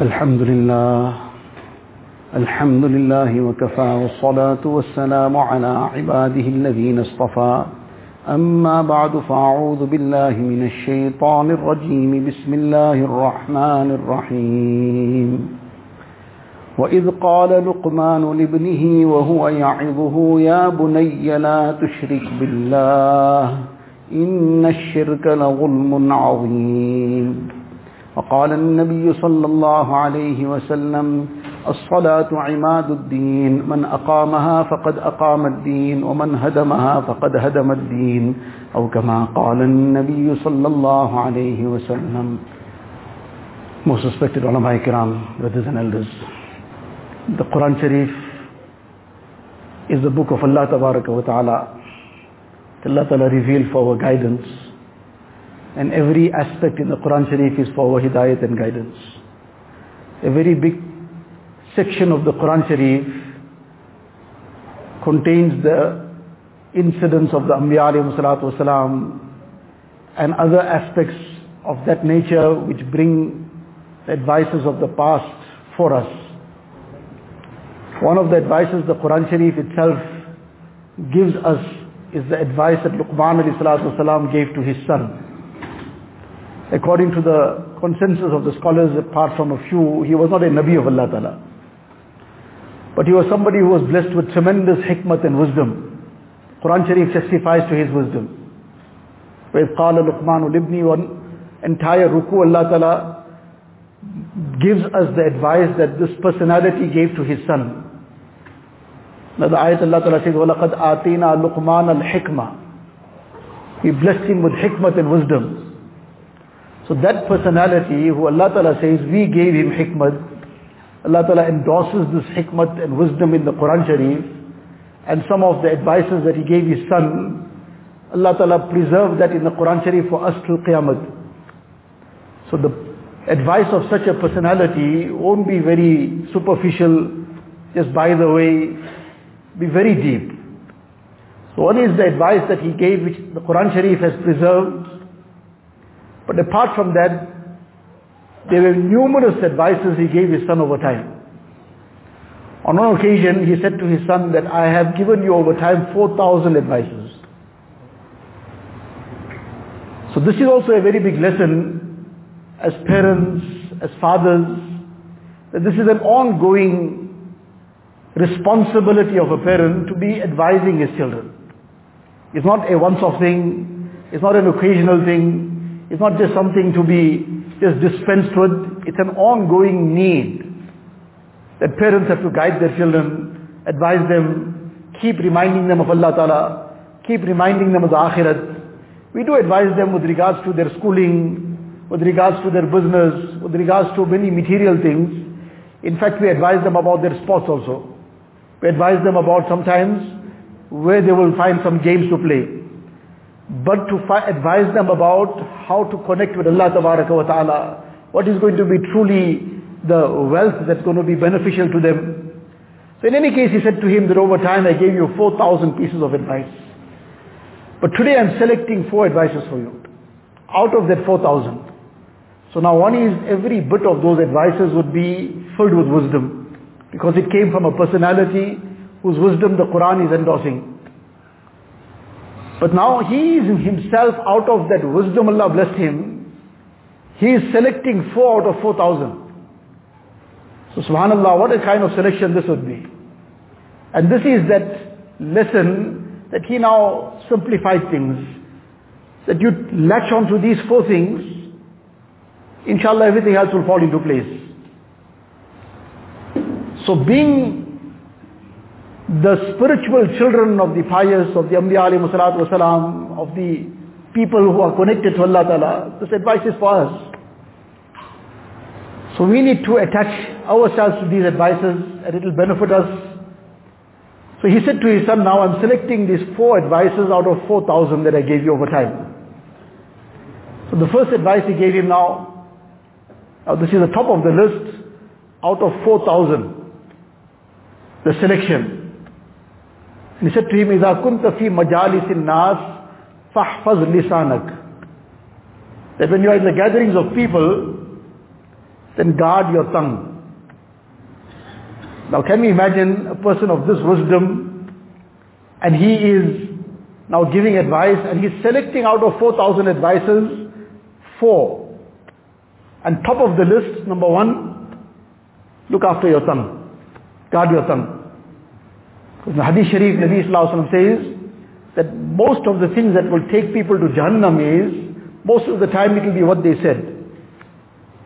الحمد لله الحمد لله وكفى والصلاة والسلام على عباده الذين اصطفى. أما بعد فأعوذ بالله من الشيطان الرجيم. بسم الله الرحمن الرحيم. وإذ قال لقمان لابنه وهو يعظه يا بني لا تشرك بالله إن الشرك لظلم عظيم. وقال النبي صلى الله عليه وسلم الصلاة عماد الدين من أقامها فقد أقام الدين ومن هدمها فقد هدم الدين أو كما قال النبي صلى الله عليه وسلم Most respected ulama ikram, brothers and elders, the Quran Sharif is the book of Allah wa ta'ala. Allah Ta'ala revealed for our guidance and every aspect in the Quran Sharif is for our hidayat and guidance. A very big section of the Quran Sharif contains the incidents of the Anbiya wasalam and other aspects of that nature which bring advices of the past for us. One of the advices the Quran Sharif itself gives us is the advice that Luqman wasalam gave to his son According to the consensus of the scholars, apart from a few, he was not a Nabi of Allah Ta'ala. But he was somebody who was blessed with tremendous hikmat and wisdom. Quran Sharif testifies to his wisdom. وَإِذْ قَالَ لُقْمَانُ لِبْنِي One entire ruku Allah Ta'ala gives us the advice that this personality gave to his son. Now the ayat Allah Ta'ala says, وَلَقَدْ آتِينَا لُقْمَانَ الْحِكْمَةِ We blessed him with hikmat and wisdom. So that personality who Allah Ta'ala says, we gave him hikmat, Allah Ta'ala endorses this hikmat and wisdom in the Quran Sharif and some of the advices that he gave his son, Allah Ta'ala preserved that in the Quran Sharif for us till Qiyamah. So the advice of such a personality won't be very superficial, just by the way, be very deep. So one is the advice that he gave which the Quran Sharif has preserved, but apart from that, there were numerous advices he gave his son over time. On one occasion, he said to his son that I have given you over time 4,000 advices. So this is also a very big lesson as parents, as fathers, that this is an ongoing responsibility of a parent to be advising his children. It's not a once-off thing, it's not an occasional thing, it's not just something to be just dispensed with. It's an ongoing need that parents have to guide their children, advise them, keep reminding them of Allah Ta'ala, keep reminding them of the Akhirat. We do advise them with regards to their schooling, with regards to their business, with regards to many material things. In fact, we advise them about their sports also. We advise them about sometimes where they will find some games to play but to advise them about how to connect with Allah wa ta'ala, what is going to be truly the wealth that's going to be beneficial to them. So in any case, he said to him that over time I gave you 4,000 pieces of advice. But today I'm selecting four advices for you. Out of that 4,000. So now one is every bit of those advices would be filled with wisdom. Because it came from a personality whose wisdom the Quran is endorsing. But now he is himself out of that wisdom Allah blessed him. He is selecting four out of four thousand. So subhanAllah, what a kind of selection this would be. And this is that lesson that he now simplified things. That you latch on to these four things, inshallah everything else will fall into place. So being the spiritual children of the pious, of the Anbiya alayhi salatu wasalam, of the people who are connected to Allah Ta'ala, this advice is for us. So we need to attach ourselves to these advices and it will benefit us. So he said to his son, now I'm selecting these four advices out of 4,000 that I gave you over time. So the first advice he gave him now, now this is the top of the list, out of 4,000, the selection. گرس آف پیپل گاڈ یور تنگ ناؤ کین یو ایمجن پر لک آفٹر یور تنگ گاڈ یور تنگ Because the Hadith Sharif, Nabi Sallallahu says that most of the things that will take people to Jahannam is, most of the time it will be what they said.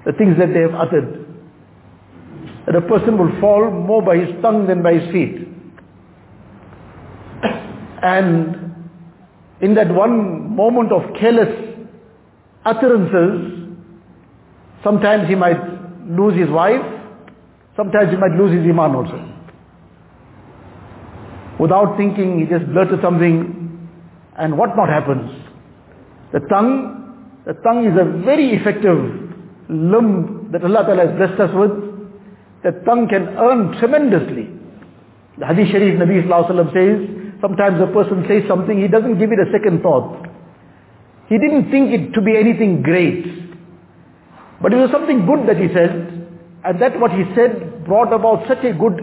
The things that they have uttered. That a person will fall more by his tongue than by his feet. And in that one moment of careless utterances, sometimes he might lose his wife, sometimes he might lose his iman also. Without thinking, he just blurted something, and what not happens? The tongue, the tongue is a very effective limb that Allah Ta'ala has blessed us with. The tongue can earn tremendously. The Hadith Sharif Nabi Sallallahu says, Sometimes a person says something, he doesn't give it a second thought. He didn't think it to be anything great. But it was something good that he said, and that what he said brought about such a good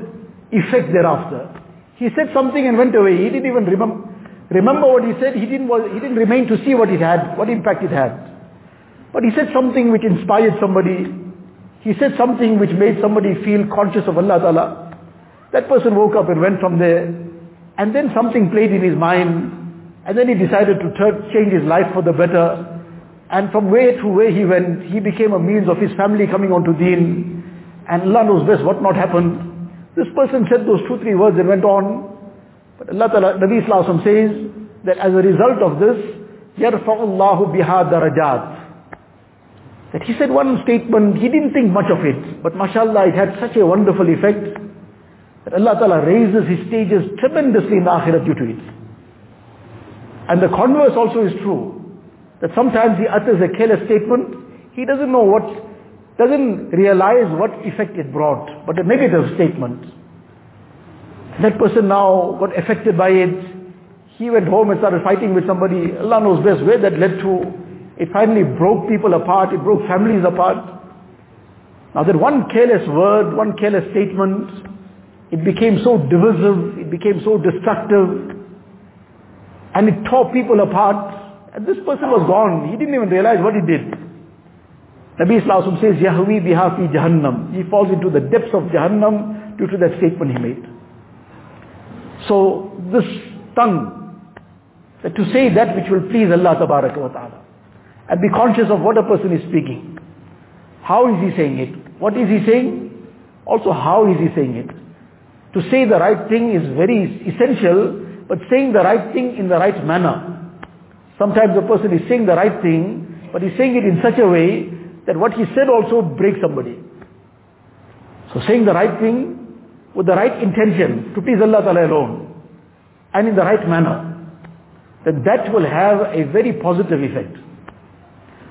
effect thereafter. He said something and went away. He didn't even remember, remember what he said. He didn't, he didn't remain to see what it had, what impact it had. But he said something which inspired somebody. He said something which made somebody feel conscious of Allah Ta'ala. That person woke up and went from there and then something played in his mind, and then he decided to change his life for the better. And from where to where he went, he became a means of his family coming onto deen. And Allah knows best what not happened. This person said those two, three words and went on. But Allah Ta'ala, Nabi Sallallahu says that as a result of this, يَرْفَعُ اللَّهُ بِهَا دَرَجَاتٍ that he said one statement, he didn't think much of it, but mashallah it had such a wonderful effect that Allah Ta'ala raises his stages tremendously in the akhirat due to it. And the converse also is true. That sometimes he utters a careless statement, he doesn't know what, doesn't realize what effect it brought, but a negative statement. That person now got affected by it. He went home and started fighting with somebody. Allah knows best where that led to. It finally broke people apart. It broke families apart. Now that one careless word, one careless statement, it became so divisive, it became so destructive, and it tore people apart. And this person was gone. He didn't even realize what he did. Nabi Islam says, Yahwi biha fi Jahannam. He falls into the depths of Jahannam due to that statement he made. So this tongue, that to say that which will please Allah wa ta'ala. And be conscious of what a person is speaking. How is he saying it? What is he saying? Also how is he saying it? To say the right thing is very essential, but saying the right thing in the right manner. Sometimes a person is saying the right thing, but he's saying it in such a way that what he said also breaks somebody. So saying the right thing with the right intention to please Allah Ta'ala alone and in the right manner, then that will have a very positive effect.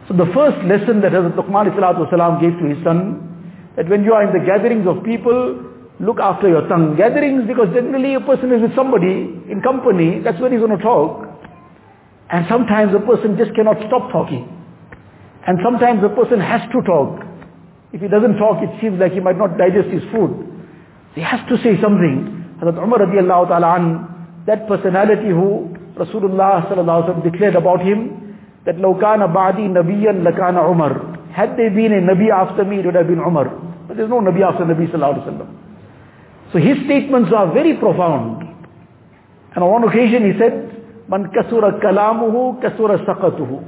So the first lesson that Hazrat Luqman gave to his son, that when you are in the gatherings of people, look after your tongue. Gatherings, because generally a person is with somebody in company, that's where he's going to talk. And sometimes a person just cannot stop talking. And sometimes a person has to talk. If he doesn't talk, it seems like he might not digest his food. He has to say something. Hazrat Umar radiallahu ta'ala an, that personality who Rasulullah sallallahu declared about him, that لو كان بعدي نبيا لكان عمر. Had there been a Nabi after me, it would have been Umar. But there's no Nabi after Nabi sallallahu alayhi wa sallam. So his statements are very profound. And on one occasion he said, Man kasura kalamuhu kasura saqatuhu.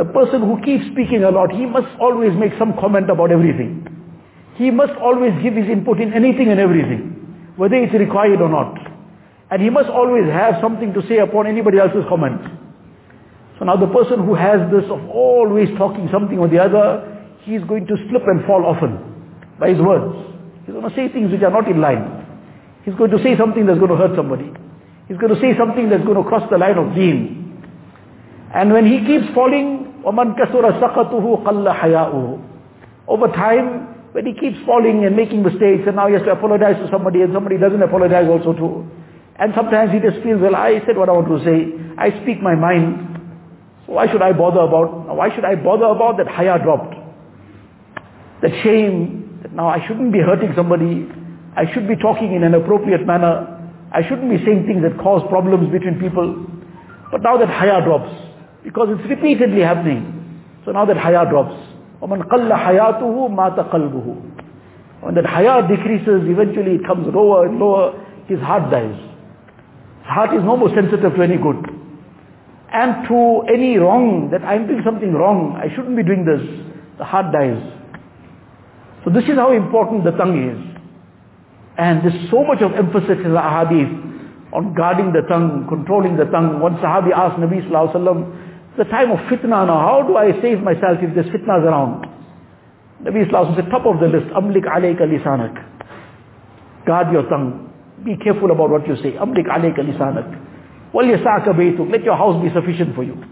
the person who keeps speaking a lot, he must always make some comment about everything. He must always give his input in anything and everything, whether it's required or not. And he must always have something to say upon anybody else's comment. So now the person who has this of always talking something or the other, he is going to slip and fall often by his words. He's going to say things which are not in line. He's going to say something that's going to hurt somebody. He's going to say something that's going to cross the line of deen. And when he keeps falling, وَمَنْ كَسُرَ سَقَطُهُ قَلَّ حَيَاؤُهُ Over time, when he keeps falling and making mistakes, and now he has to apologize to somebody, and somebody doesn't apologize also too. And sometimes he just feels, well, I said what I want to say. I speak my mind. So why should I bother about, why should I bother about that haya dropped? That shame, that now I shouldn't be hurting somebody, I should be talking in an appropriate manner, I shouldn't be saying things that cause problems between people. But now that haya drops, because it's repeatedly happening. So now that haya drops. وَمَنْ قَلَّ حَيَاتُهُ مَاتَ قَلْبُهُ When that haya decreases, eventually it comes lower and lower, his heart dies. His heart is no more sensitive to any good. And to any wrong, that I'm doing something wrong, I shouldn't be doing this. The heart dies. So this is how important the tongue is. And there's so much of emphasis in the ahadith on guarding the tongue, controlling the tongue. One sahabi asked Nabi Sallallahu Alaihi Wasallam, the time of fitna now, how do I save myself if there's fitnas around? Nabi Wasallam said, top of the list, amlik alayka lisanak. Guard your tongue. Be careful about what you say. Amlik alayka lisanak. Wal yasaka baytuk. Let your house be sufficient for you.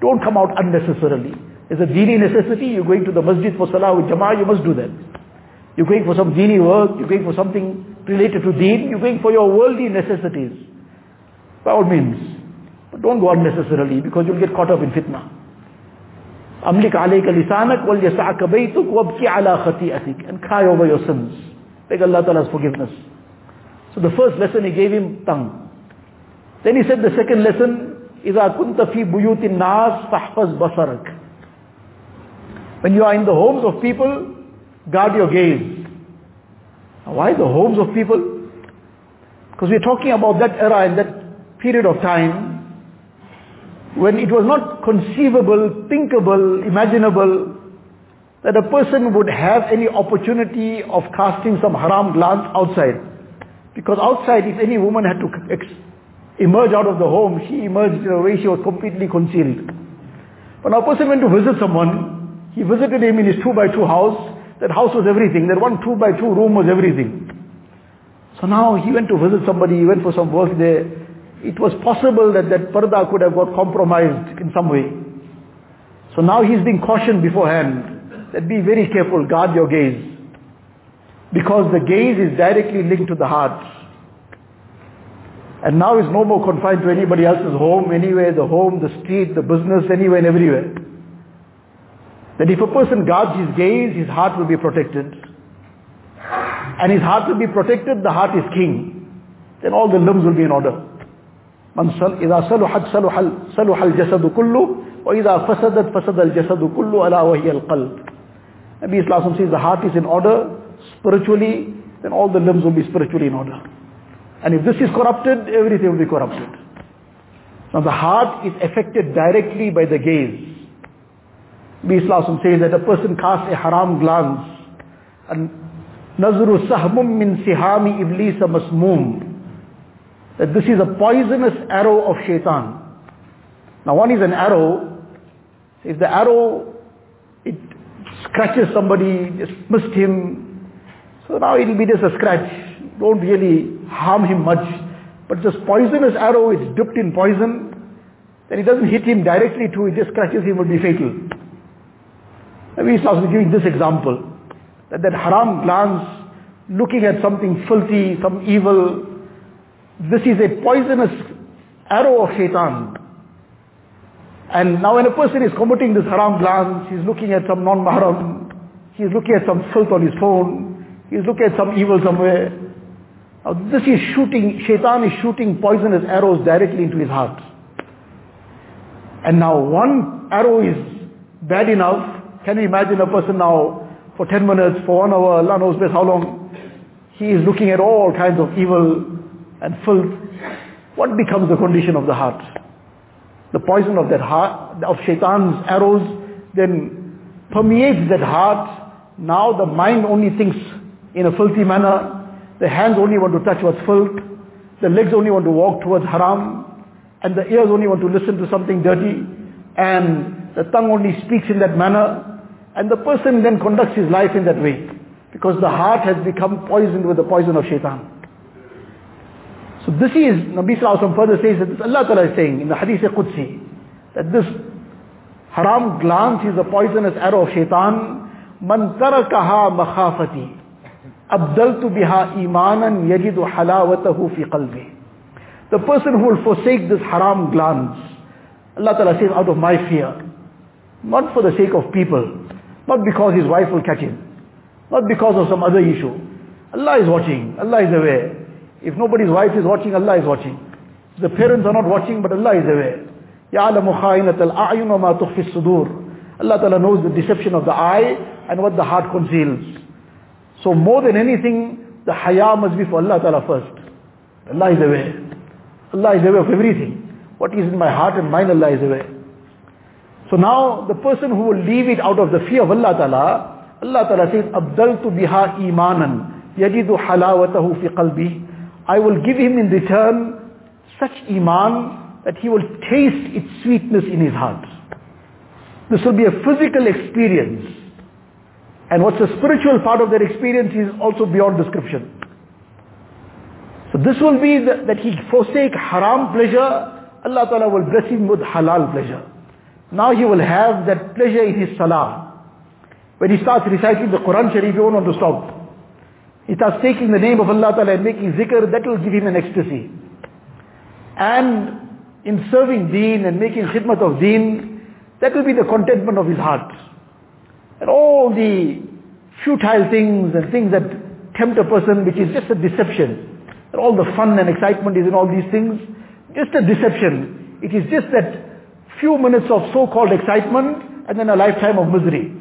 Don't come out unnecessarily. There's a dini necessity. You're going to the masjid for salah with jama'ah, you must do that. You're going for some dini work, you're going for something related to deen, you're going for your worldly necessities. By all means. But don't go unnecessarily because you'll get caught up in fitna. أملك عليك لسانك وليسعك بيتك وابكي على خطيئتك and cry over your sins. Beg Allah Ta'ala's forgiveness. So the first lesson he gave him, tongue. Then he said the second lesson, إذا كنت في بيوت الناس فاحفظ بصرك. When you are in the homes of people, guard your gaze. Now, why the homes of people? Because we're talking about that era and that period of time when it was not conceivable, thinkable, imaginable that a person would have any opportunity of casting some haram glance outside. Because outside, if any woman had to emerge out of the home, she emerged in a way she was completely concealed. When a person went to visit someone, he visited him in his two by two house, that house was everything. That one two by two room was everything. So now he went to visit somebody, he went for some work there. It was possible that that parda could have got compromised in some way. So now he's being cautioned beforehand that be very careful, guard your gaze. Because the gaze is directly linked to the heart. And now is no more confined to anybody else's home, anywhere, the home, the street, the business, anywhere and everywhere. That if a person guards his gaze, his heart will be protected. And his heart will be protected, the heart is king. Then all the limbs will be in order. من صل إذا صلحت صلح صلح الجسد كله وإذا فسدت فسد الجسد كله ألا وهي القلب. Nabi Islam says the heart is in order spiritually, then all the limbs will be spiritually in order. And if this is corrupted, everything will be corrupted. Now the heart is affected directly by the gaze. Nabi Islam says that a person casts a haram glance and nazru sahmum min sihami iblis masmum that this is a poisonous arrow of shaitan. Now one is an arrow, if the arrow, it scratches somebody, just missed him, so now it will be just a scratch. Don't really harm him much. But this poisonous arrow, it's dipped in poison, then it doesn't hit him directly too, it just scratches him, will be fatal. Nabi Islam is giving this example, that that haram glance, looking at something filthy, some evil, this is a poisonous arrow of shaitan. And now when a person is committing this haram glance, he's looking at some non-mahram, he's looking at some filth on his phone, he's looking at some evil somewhere. Now this is shooting, shaitan is shooting poisonous arrows directly into his heart. And now one arrow is bad enough. Can you imagine a person now for 10 minutes, for one hour, Allah knows best how long, he is looking at all kinds of evil and filth. What becomes the condition of the heart? The poison of that heart, of shaitan's arrows, then permeates that heart. Now the mind only thinks in a filthy manner. The hands only want to touch what's filth. The legs only want to walk towards haram. And the ears only want to listen to something dirty. And the tongue only speaks in that manner. And the person then conducts his life in that way. Because the heart has become poisoned with the poison of shaitan. So this is, Nabi Sallallahu further says that this Allah Ta'ala is saying in the Hadith Qudsi, that this haram glance is a poisonous arrow of shaitan. Man tarakaha makhafati. Abdaltu biha imanan yajidu halawatahu fi qalbi. The person who will forsake this haram glance, Allah Ta'ala says out of my fear, not for the sake of people, not because his wife will catch him, Not because of some other issue. Allah is watching. Allah is aware. If nobody's wife is watching, Allah is watching. The parents are not watching, but Allah is aware. يَعْلَمُ خَائِنَةَ الْأَعْيُنَ وَمَا تُخْفِي الصُّدُورِ Allah Ta'ala knows the deception of the eye and what the heart conceals. So more than anything, the haya must be for Allah Ta'ala first. Allah is aware. Allah is aware of everything. What is in my heart and mind, Allah is aware. So now, the person who will leave it out of the fear of Allah Ta'ala, Allah Ta'ala says, أَبْدَلْتُ بِهَا إِيمَانًا يَجِدُ حَلَاوَتَهُ فِي قَلْبِهِ I will give him in return such iman that he will taste its sweetness in his heart. This will be a physical experience. And what's the spiritual part of that experience is also beyond description. So this will be the, that he forsake haram pleasure, Allah Ta'ala will bless him with halal pleasure. Now he will have that pleasure in his salah. When he starts reciting the Quran Sharif, he won't want to stop. He starts taking the name of Allah Ta'ala and making zikr, that will give him an ecstasy. And in serving deen and making khidmat of deen, that will be the contentment of his heart. And all the futile things and things that tempt a person, which is just a deception. And all the fun and excitement is in all these things, just a deception. It is just that few minutes of so-called excitement and then a lifetime of misery.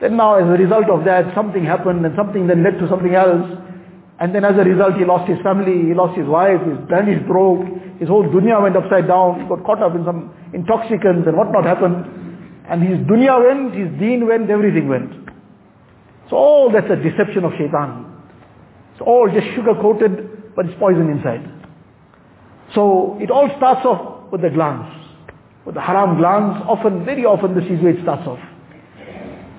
Then now as a result of that, something happened and something then led to something else. And then as a result, he lost his family, he lost his wife, his brandish broke, his whole dunya went upside down, he got caught up in some intoxicants and whatnot happened. And his dunya went, his deen went, everything went. So all that's a deception of shaitan. It's all just sugar-coated, but it's poison inside. So it all starts off with the glance. With the haram glance, often, very often this is where it starts off.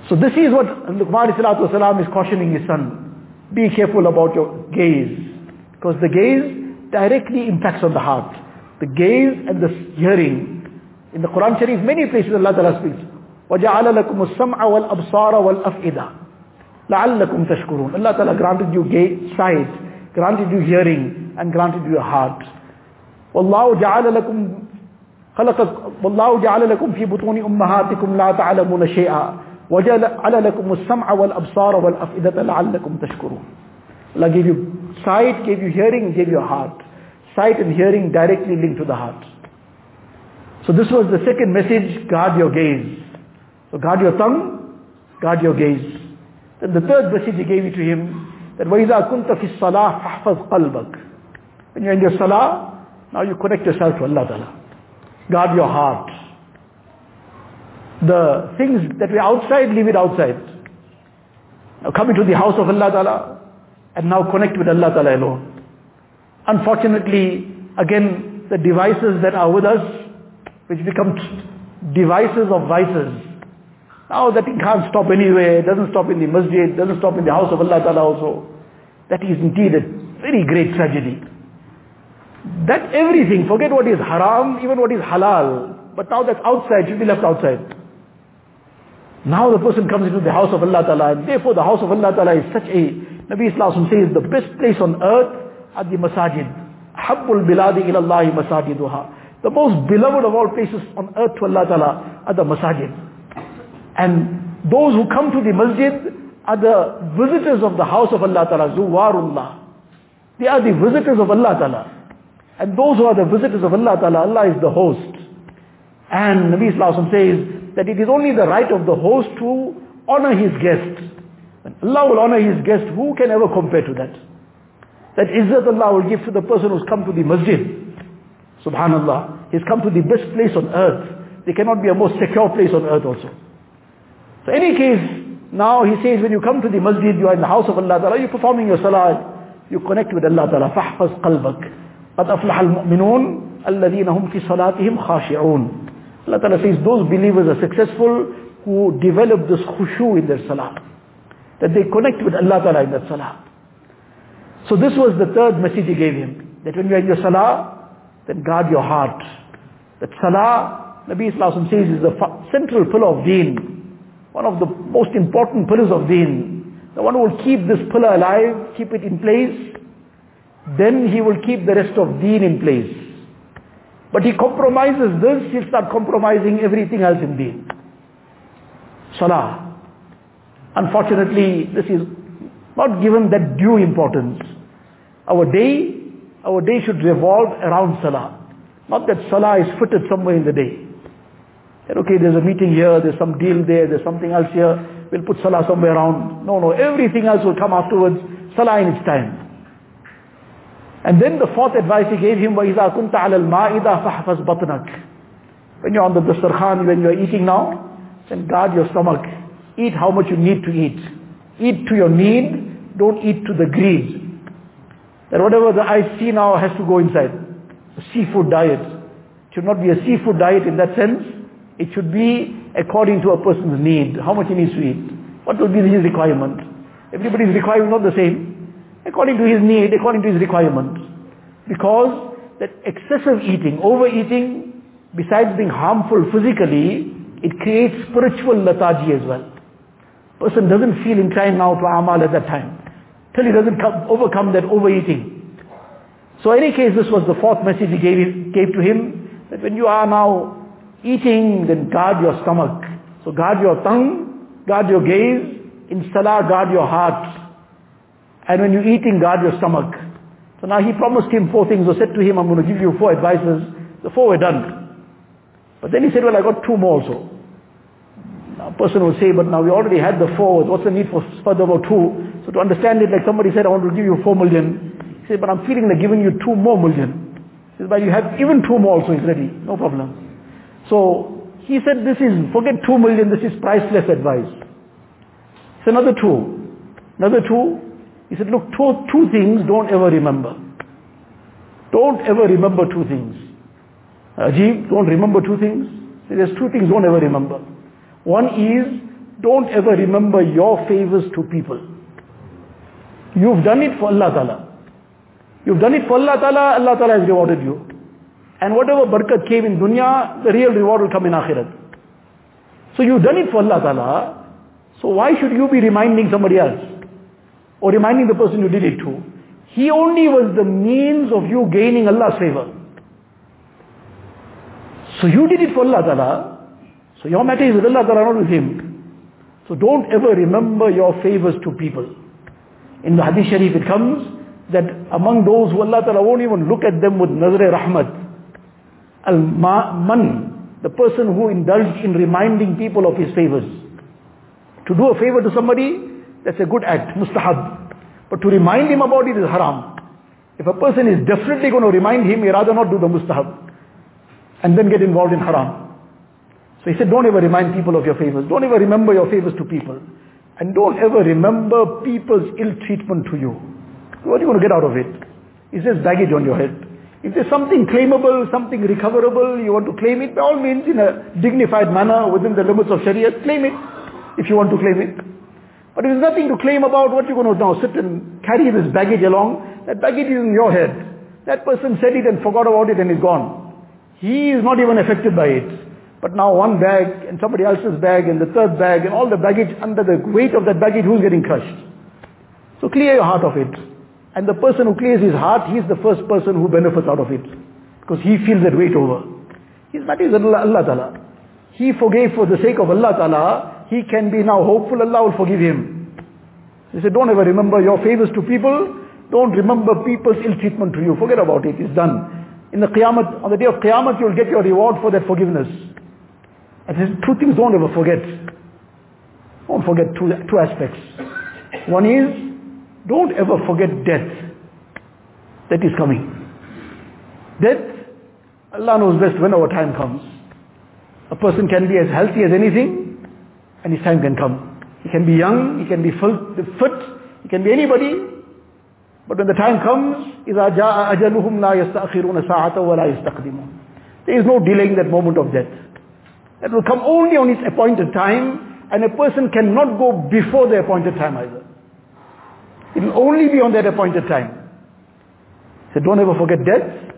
So this is what Luqman is cautioning his son. Be careful about your gaze. Because the gaze directly impacts on the heart. The gaze and the hearing. In the Quran Sharif, many places Allah Ta'ala speaks. وَجَعَلَ لَكُمُ السَّمْعَ وَالْأَبْصَارَ وَالْأَفْئِدَةِ لَعَلَّكُمْ تَشْكُرُونَ Allah Ta'ala granted you gaze, sight, granted you hearing, and granted you a heart. وَاللَّهُ جَعَلَ لَكُمْ خلق والله جعل لكم في بطون أمهاتكم لا تعلمون شيئا وجعل لكم السمع والأبصار والأفئدة لعلكم تشكرون Allah gave you sight, gave you hearing, gave you a heart. Sight and hearing directly linked to the heart. So this was the second message, guard your gaze. So guard your tongue, guard your gaze. Then the third message he gave it to him, that وَإِذَا كُنْتَ فِي الصَّلَاةِ فَحْفَظْ قَلْبَكَ When you're in your salah, now you connect yourself to Allah Ta'ala. Guard your heart. The things that were outside, leave it outside. Now come into the house of Allah Ta'ala and now connect with Allah Ta'ala alone. Unfortunately, again, the devices that are with us, which become devices of vices. Now that it can't stop anywhere, doesn't stop in the masjid, doesn't stop in the house of Allah Ta'ala also. That is indeed a very great tragedy. That everything, forget what is haram, even what is halal. But now that's outside, should be left outside. Now the person comes into the house of Allah Ta'ala, and therefore the house of Allah Ta'ala is such a, Nabi Islam says, the best place on earth are the masajid. Habbul biladi ilallahi masajiduha. The most beloved of all places on earth to Allah Ta'ala are the masajid. And those who come to the masjid are the visitors of the house of Allah Ta'ala, zuwarullah. They are the visitors of Allah Ta'ala. And those who are the visitors of Allah Ta'ala, Allah is the host. And Nabi Islam says that it is only the right of the host to honor his guest. When Allah will honor his guest, who can ever compare to that? That izzat Allah will give to the person who's come to the masjid. Subhanallah. He's come to the best place on earth. There cannot be a more secure place on earth also. So any case, now he says when you come to the masjid, you are in the house of Allah Ta'ala, you're performing your salah, you connect with Allah Ta'ala. فَحْفَظْ قَلْبَكَ قَدْ أَفْلَحَ الْمُؤْمِنُونَ الَّذِينَ هُمْ فِي صَلَاتِهِمْ خَاشِعُونَ Allah Ta'ala says those believers are successful who develop this khushu in their salah. That they connect with Allah Ta'ala in that salah. So this was the third message he gave him. That when you are in your salah, then guard your heart. That salah, Nabi Islam says is the central pillar of deen. One of the most important pillars of deen. The one who will keep this pillar alive, keep it in place, then he will keep the rest of deen in place. But he compromises this, he'll start compromising everything else in deen. Salah. Unfortunately, this is not given that due importance. Our day, our day should revolve around salah. Not that salah is fitted somewhere in the day. That okay, there's a meeting here, there's some deal there, there's something else here, we'll put salah somewhere around. No, no, everything else will come afterwards, salah in its time. And then the fourth advice he gave him, وَإِذَا كُنْتَ عَلَى الْمَائِدَةِ فَحْفَظْ بَطْنَكَ When you're on the dastarkhan, when you're eating now, then guard your stomach. Eat how much you need to eat. Eat to your need, don't eat to the greed. That whatever the eyes see now has to go inside. A seafood diet. It should not be a seafood diet in that sense. It should be according to a person's need, how much he needs to eat. What will be his requirement? Everybody's requirement is not the same according to his need, according to his requirement. Because that excessive eating, overeating, besides being harmful physically, it creates spiritual lethargy as well. Person doesn't feel inclined now to amal at that time. Till he doesn't come, overcome that overeating. So in any case, this was the fourth message he gave, gave to him, that when you are now eating, then guard your stomach. So guard your tongue, guard your gaze, in salah guard your heart. And when you're eating, guard your stomach. So now he promised him four things, or said to him, I'm going to give you four advices. The four were done. But then he said, well, I got two more also. Now a person will say, but now we already had the four, what's the need for further about two? So to understand it, like somebody said, I want to give you four million. He said, but I'm feeling like giving you two more million. He said, but you have even two more also, it's ready, no problem. So he said, this is, forget two million, this is priceless advice. It's another two. Another two, he said, look, two, two things don't ever remember. Don't ever remember two things. Ajib, don't remember two things. There's two things don't ever remember. One is, don't ever remember your favors to people. You've done it for Allah Ta'ala. You've done it for Allah Ta'ala, Allah Ta'ala has rewarded you. And whatever barakat came in dunya, the real reward will come in akhirat. So you've done it for Allah Ta'ala, so why should you be reminding somebody else? Or reminding the person you did it to? He only was the means of you gaining Allah's favor. So you did it for Allah Ta'ala, so your matter is with Allah Ta'ala, not with Him. So don't ever remember your favors to people. In the Hadith Sharif it comes that among those who Allah Ta'ala won't even look at them with Nazre Rahmat, Al-Man, the person who indulged in reminding people of his favors. To do a favor to somebody, that's a good act, mustahab. But to remind him about it is haram. If a person is definitely going to remind him, he rather not do the mustahab. And then get involved in haram. So he said, don't ever remind people of your favors. Don't ever remember your favors to people. And don't ever remember people's ill treatment to you. What are you going to get out of it? It's just baggage on your head. If there's something claimable, something recoverable, you want to claim it, by all means in a dignified manner within the limits of Sharia, claim it if you want to claim it. But there's nothing to claim about, what you're going to now sit and carry this baggage along, that baggage is in your head. That person said it and forgot about it and is gone. He is not even affected by it. But now one bag and somebody else's bag and the third bag and all the baggage under the weight of that baggage, who's getting crushed? So clear your heart of it. And the person who clears his heart, he's the first person who benefits out of it. Because he feels that weight over. His matter is Allah, Allah Ta'ala. He forgave for the sake of Allah Ta'ala. He can be now hopeful Allah will forgive him. He said, don't ever remember your favors to people. Don't remember people's ill treatment to you. Forget about it. It's done. In the Qiyamah, on the day of Qiyamah, you'll get your reward for that forgiveness. And two things don't ever forget. Don't forget two, two aspects. One is, don't ever forget death. That is coming. Death, Allah knows best when our time comes. A person can be as healthy as anything, and his time can come. He can be young, he can be fit, he can be anybody, but when the time comes, إِذَا جَاءَ أَجَلُهُمْ لَا يَسْتَأْخِرُونَ سَاعَةً وَلَا يَسْتَقْدِمُونَ There is no delaying that moment of death. That will come only on its appointed time, and a person cannot go before the appointed time either. It will only be on that appointed time. So don't ever forget death,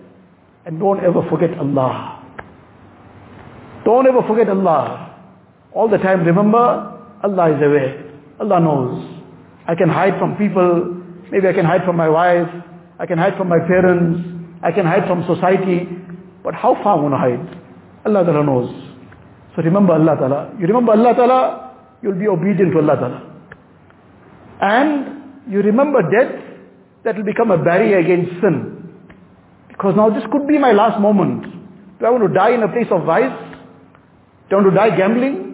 and don't ever forget Allah. Don't ever forget Allah. All the time remember, Allah is aware. Allah knows. I can hide from people, maybe I can hide from my wife, I can hide from my parents, I can hide from society, but how far I want to hide? Allah Ta'ala knows. So remember Allah Ta'ala. You remember Allah Ta'ala, you'll be obedient to Allah Ta'ala. And you remember death, that will become a barrier against sin. Because now this could be my last moment. Do I want to die in a place of vice? Do I want to die gambling?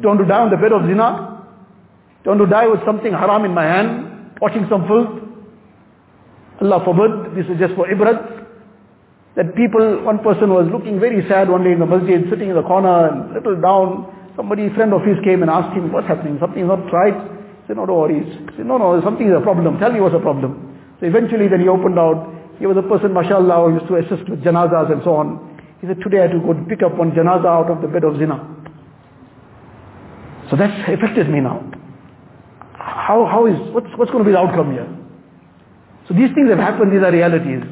Do I want to die on the bed of zina? Do I want to die with something haram in my hand, watching some filth? Allah forbid, this is just for ibrat. That people, one person was looking very sad one day in the masjid, sitting in the corner and little down. Somebody, friend of his came and asked him, what's happening? Something's not right. He said, no, don't worry. He said, no, no, something is a problem. Tell me what's a problem. So eventually then he opened out. He was a person, mashallah, who used to assist with janazas and so on. He said, today I had to go pick up one janaza out of the bed of zina. So that's affected me now. How, how is, what's, what's going to be the outcome here? So these things have happened, these are realities.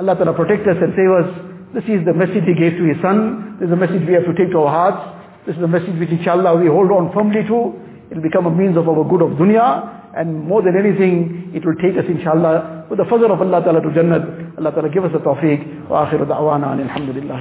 Allah Ta'ala protect us and save us. This is the message He gave to His Son. This is the message we have to take to our hearts. This is the message which inshallah we hold on firmly to. It will become a means of our good of dunya. And more than anything, it will take us inshallah with the fazl of Allah Ta'ala to Jannat. Allah Ta'ala give us a tawfiq. Wa akhiru da'wana alhamdulillah.